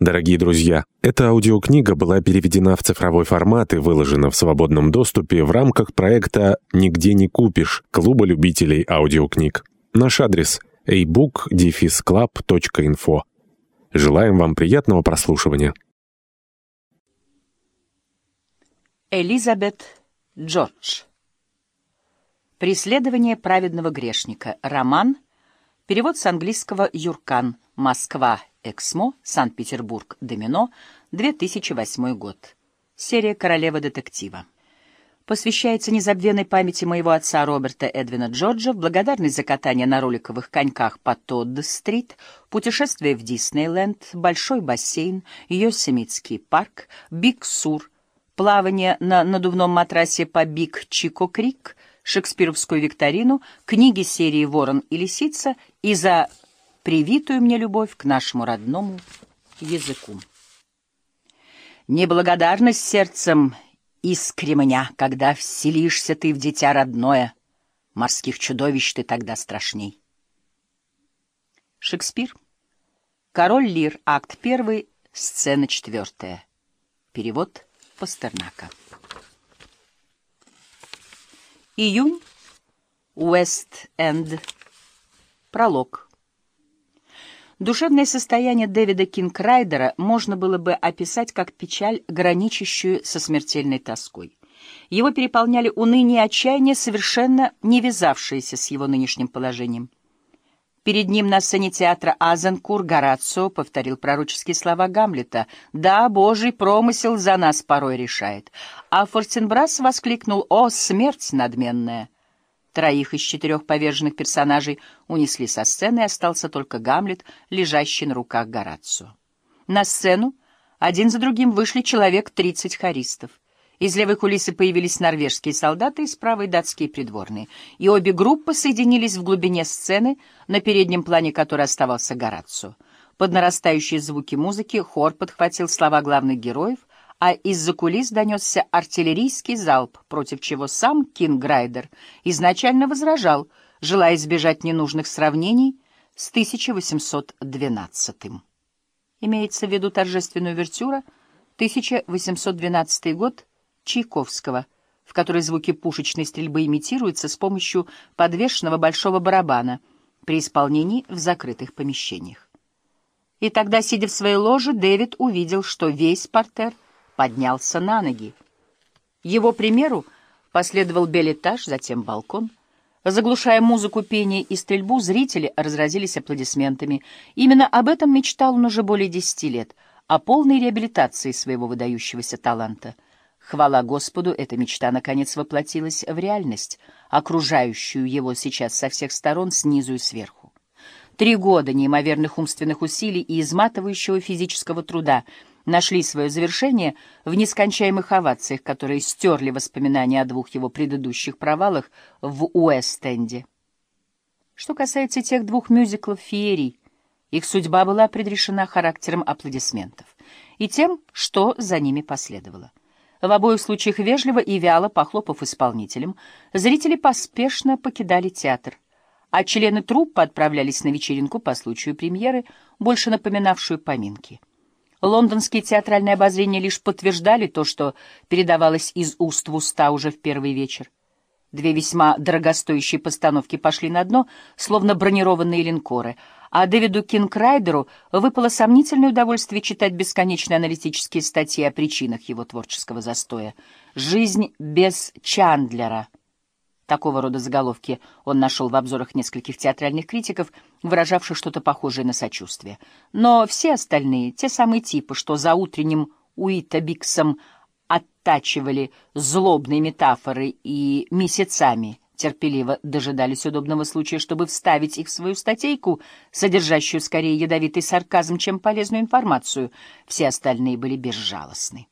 Дорогие друзья, эта аудиокнига была переведена в цифровой формат и выложена в свободном доступе в рамках проекта «Нигде не купишь» Клуба любителей аудиокниг. Наш адрес – ebook-club.info. Желаем вам приятного прослушивания. Элизабет Джордж Преследование праведного грешника. Роман. Перевод с английского «Юркан». Москва. Эксмо, Санкт-Петербург, Домино, 2008 год. Серия «Королева детектива». Посвящается незабвенной памяти моего отца Роберта Эдвина Джорджа в благодарность за катание на роликовых коньках по Тодд-стрит, путешествие в Диснейленд, Большой бассейн, Йосемитский парк, Биг-Сур, плавание на надувном матрасе по Биг-Чико-Крик, шекспировскую викторину, книги серии «Ворон и лисица» и за привитую мне любовь к нашему родному языку. Неблагодарность сердцем из кремня, когда вселишься ты в дитя родное, морских чудовищ ты тогда страшней. Шекспир. Король Лир, акт первый, сцена четвертая. Перевод Пастернака. Июнь. Уэст-Энд. Пролог. Душевное состояние Дэвида Кинграйдера можно было бы описать как печаль, граничащую со смертельной тоской. Его переполняли уныние и отчаяние, совершенно не вязавшиеся с его нынешним положением. Перед ним на сцене театра Азенкур Горацио повторил пророческие слова Гамлета «Да, Божий промысел за нас порой решает». А Фортенбрас воскликнул «О, смерть надменная!» Троих из четырех поверженных персонажей унесли со сцены, и остался только Гамлет, лежащий на руках Горацио. На сцену один за другим вышли человек тридцать хористов. Из левой кулисы появились норвежские солдаты, из правой — датские придворные. И обе группы соединились в глубине сцены, на переднем плане которой оставался Горацио. Под нарастающие звуки музыки хор подхватил слова главных героев, а из-за кулис донесся артиллерийский залп, против чего сам Кинграйдер изначально возражал, желая избежать ненужных сравнений с 1812-м. Имеется в виду торжественная увертюра 1812 год Чайковского, в которой звуки пушечной стрельбы имитируются с помощью подвешенного большого барабана при исполнении в закрытых помещениях. И тогда, сидя в своей ложе, Дэвид увидел, что весь портер — поднялся на ноги. Его примеру последовал белетаж, затем балкон. Заглушая музыку, пение и стрельбу, зрители разразились аплодисментами. Именно об этом мечтал он уже более десяти лет, о полной реабилитации своего выдающегося таланта. Хвала Господу, эта мечта наконец воплотилась в реальность, окружающую его сейчас со всех сторон, снизу и сверху. Три года неимоверных умственных усилий и изматывающего физического труда — нашли свое завершение в нескончаемых овациях, которые стерли воспоминания о двух его предыдущих провалах в Уэст-Энде. Что касается тех двух мюзиклов «Феерий», их судьба была предрешена характером аплодисментов и тем, что за ними последовало. В обоих случаях вежливо и вяло, похлопав исполнителям, зрители поспешно покидали театр, а члены труппы отправлялись на вечеринку по случаю премьеры, больше напоминавшую поминки. Лондонские театральные обозрения лишь подтверждали то, что передавалось из уст в уста уже в первый вечер. Две весьма дорогостоящие постановки пошли на дно, словно бронированные линкоры, а Дэвиду Кинграйдеру выпало сомнительное удовольствие читать бесконечные аналитические статьи о причинах его творческого застоя. «Жизнь без Чандлера» Такого рода заголовки он нашел в обзорах нескольких театральных критиков, выражавших что-то похожее на сочувствие. Но все остальные, те самые типы, что за утренним Уита-Биксом оттачивали злобные метафоры и месяцами терпеливо дожидались удобного случая, чтобы вставить их в свою статейку, содержащую скорее ядовитый сарказм, чем полезную информацию, все остальные были безжалостны.